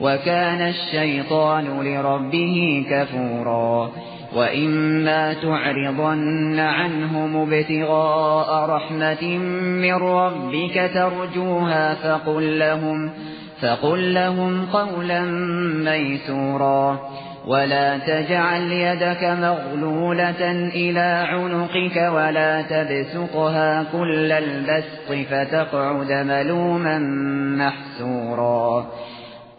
وكان الشيطان لربه كفورا وإما تعرضن عنهم ابتغاء رحمة من ربك ترجوها فقل لهم فقل لهم قولا ميسورا ولا تجعل يدك مغلولة إلى عنقك ولا تبسطها كل البسط فتقعد ملوما محسورا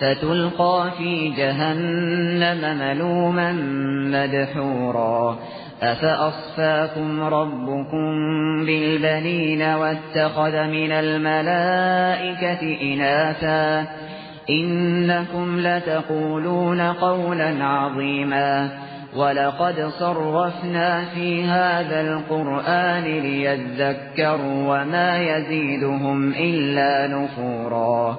فتلقى في جهنم ملوما مدحورا. أفأصفاكم ربكم بالبنين واتخذ من الملائكة إناثا؟ إنكم لتقولون قولا عظيما. ولقد صرفنا في هذا القرآن ليذكروا وما يزيدهم إلا نفورا.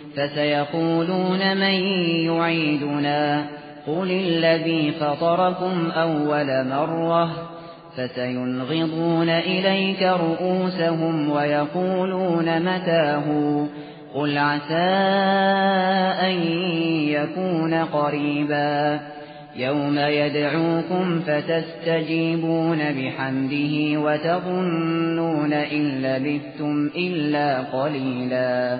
فسيقولون من يعيدنا قل الذي فطركم أول مرة فسينغضون إليك رؤوسهم ويقولون متاه قل عسى أن يكون قريبا يوم يدعوكم فتستجيبون بحمده وتظنون إن لبثتم إلا قليلا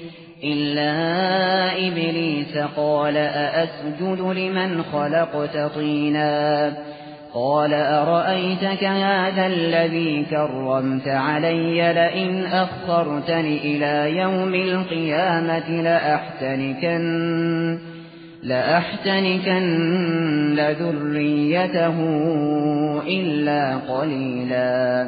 إلا إبليس قال أأسجد لمن خلقت طيناً قال أرأيتك هذا الذي كرمت علي لئن أخرتني إلى يوم القيامة لأحتنكن لأحتنكن لذريته إلا قليلا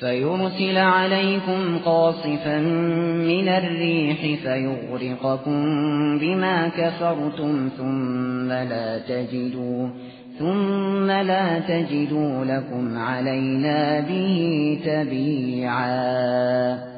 فَيُرْسِلَ عَلَيْكُمْ قَاصِفًا مِنَ الرِّيحِ فَيُغْرِقَكُم بِمَا كَفَرْتُمْ ثُمَّ لَا تَجِدُوا ثُمَّ لَا تَجِدُوا لَكُمْ عَلَيْنَا بِهِ تَبِيعًا.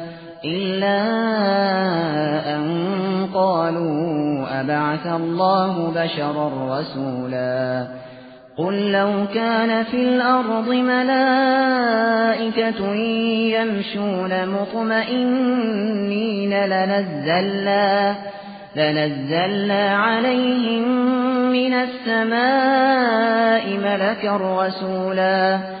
إلا أن قالوا أبعث الله بشرا رسولا قل لو كان في الأرض ملائكة يمشون مطمئنين لنزلنا, لنزلنا عليهم من السماء ملكا رسولا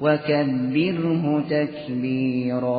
وكبره تكبيرا